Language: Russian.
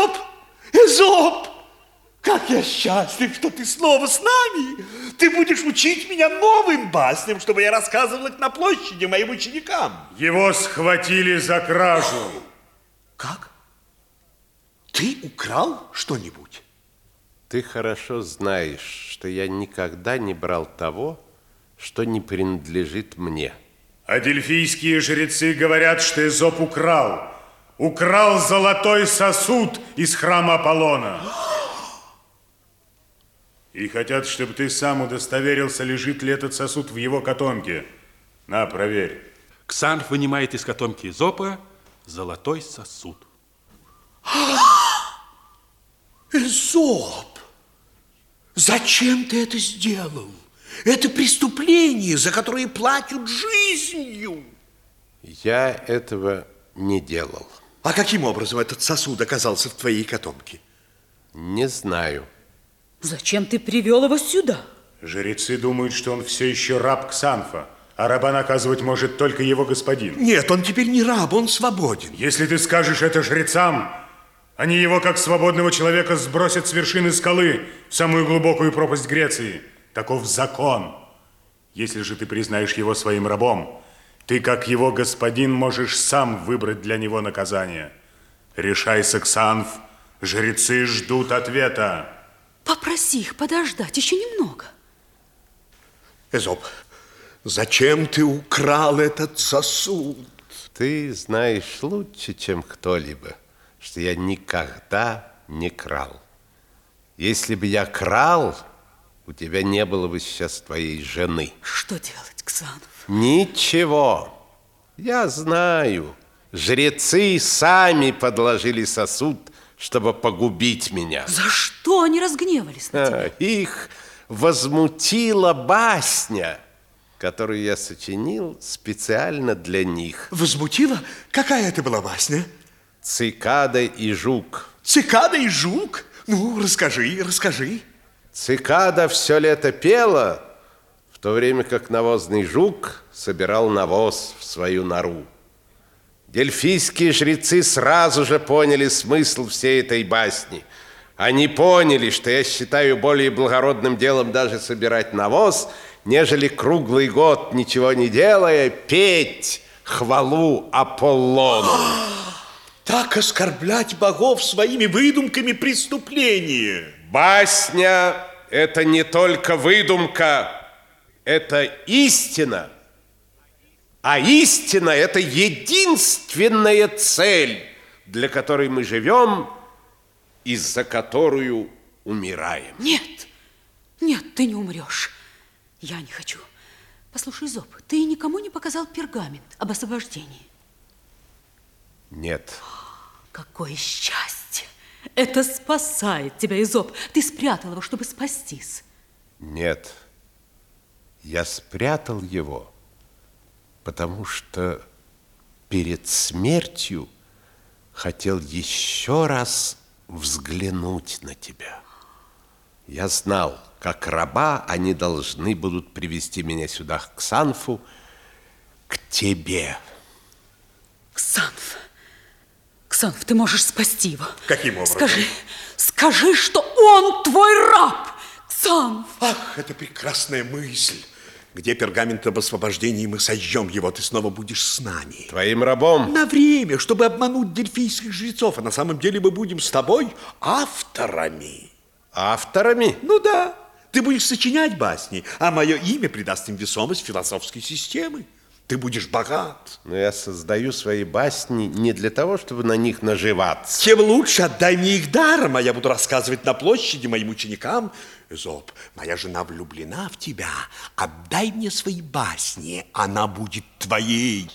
Эзоп! Эзоп! Как я счастлив, что ты снова с нами! Ты будешь учить меня новым басням, чтобы я рассказывал их на площади моим ученикам. Его схватили за кражу. Как? Ты украл что-нибудь? Ты хорошо знаешь, что я никогда не брал того, что не принадлежит мне. А дельфийские жрецы говорят, что Эзоп украл. Украл золотой сосуд из храма Аполлона. И хотят, чтобы ты сам удостоверился, лежит ли этот сосуд в его котомке. На, проверь. Ксанф вынимает из котомки Изопа золотой сосуд. Эзоп! Зачем ты это сделал? Это преступление, за которое платят жизнью. Я этого не делал. А каким образом этот сосуд оказался в твоей котомке? Не знаю. Зачем ты привел его сюда? Жрецы думают, что он все еще раб Ксанфа, а раба наказывать может только его господин. Нет, он теперь не раб, он свободен. Если ты скажешь это жрецам, они его, как свободного человека, сбросят с вершины скалы в самую глубокую пропасть Греции. Таков закон. Если же ты признаешь его своим рабом, ты, как его господин, можешь сам выбрать для него наказание. Решай, Саксанф, жрецы ждут ответа. Попроси их подождать еще немного. Эзоп, зачем ты украл этот сосуд? Ты знаешь лучше, чем кто-либо, что я никогда не крал. Если бы я крал, у тебя не было бы сейчас твоей жены. Что делать, Ксанов? Ничего. Я знаю. Жрецы сами подложили сосуд, чтобы погубить меня. За что они разгневались на тебя? А, их возмутила басня, которую я сочинил специально для них. Возмутила? Какая это была басня? Цикада и жук. Цикада и жук? Ну, расскажи, расскажи. Цикада все лето пела, в то время как навозный жук собирал навоз в свою нору. Дельфийские жрецы сразу же поняли смысл всей этой басни. Они поняли, что я считаю более благородным делом даже собирать навоз, нежели круглый год, ничего не делая, петь хвалу Аполлону. Так оскорблять богов своими выдумками преступление. Басня – это не только выдумка, это истина. А истина – это единственная цель, для которой мы живем и за которую умираем. Нет, нет, ты не умрешь. Я не хочу. Послушай, Зоб, ты никому не показал пергамент об освобождении? Нет. Какое счастье! Это спасает тебя, Изоб. Ты спрятал его, чтобы спастись. Нет. Я спрятал его, потому что перед смертью хотел еще раз взглянуть на тебя. Я знал, как раба они должны будут привести меня сюда, к Санфу, к тебе. Ксанф, Ксанф, ты можешь спасти его. Каким образом? Скажи, скажи, что он твой раб, Ксанф. Ах, это прекрасная мысль. Где пергамент об освобождении, мы сожжем его, ты снова будешь с нами. Твоим рабом? На время, чтобы обмануть дельфийских жрецов, а на самом деле мы будем с тобой авторами. Авторами? Ну да, ты будешь сочинять басни, а мое имя придаст им весомость философской системы. Ты будешь богат. Но я создаю свои басни не для того, чтобы на них наживаться. Тем лучше отдай мне их даром, а я буду рассказывать на площади моим ученикам. Эзоп, моя жена влюблена в тебя. Отдай мне свои басни, она будет твоей.